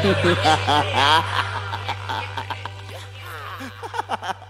ハハハハ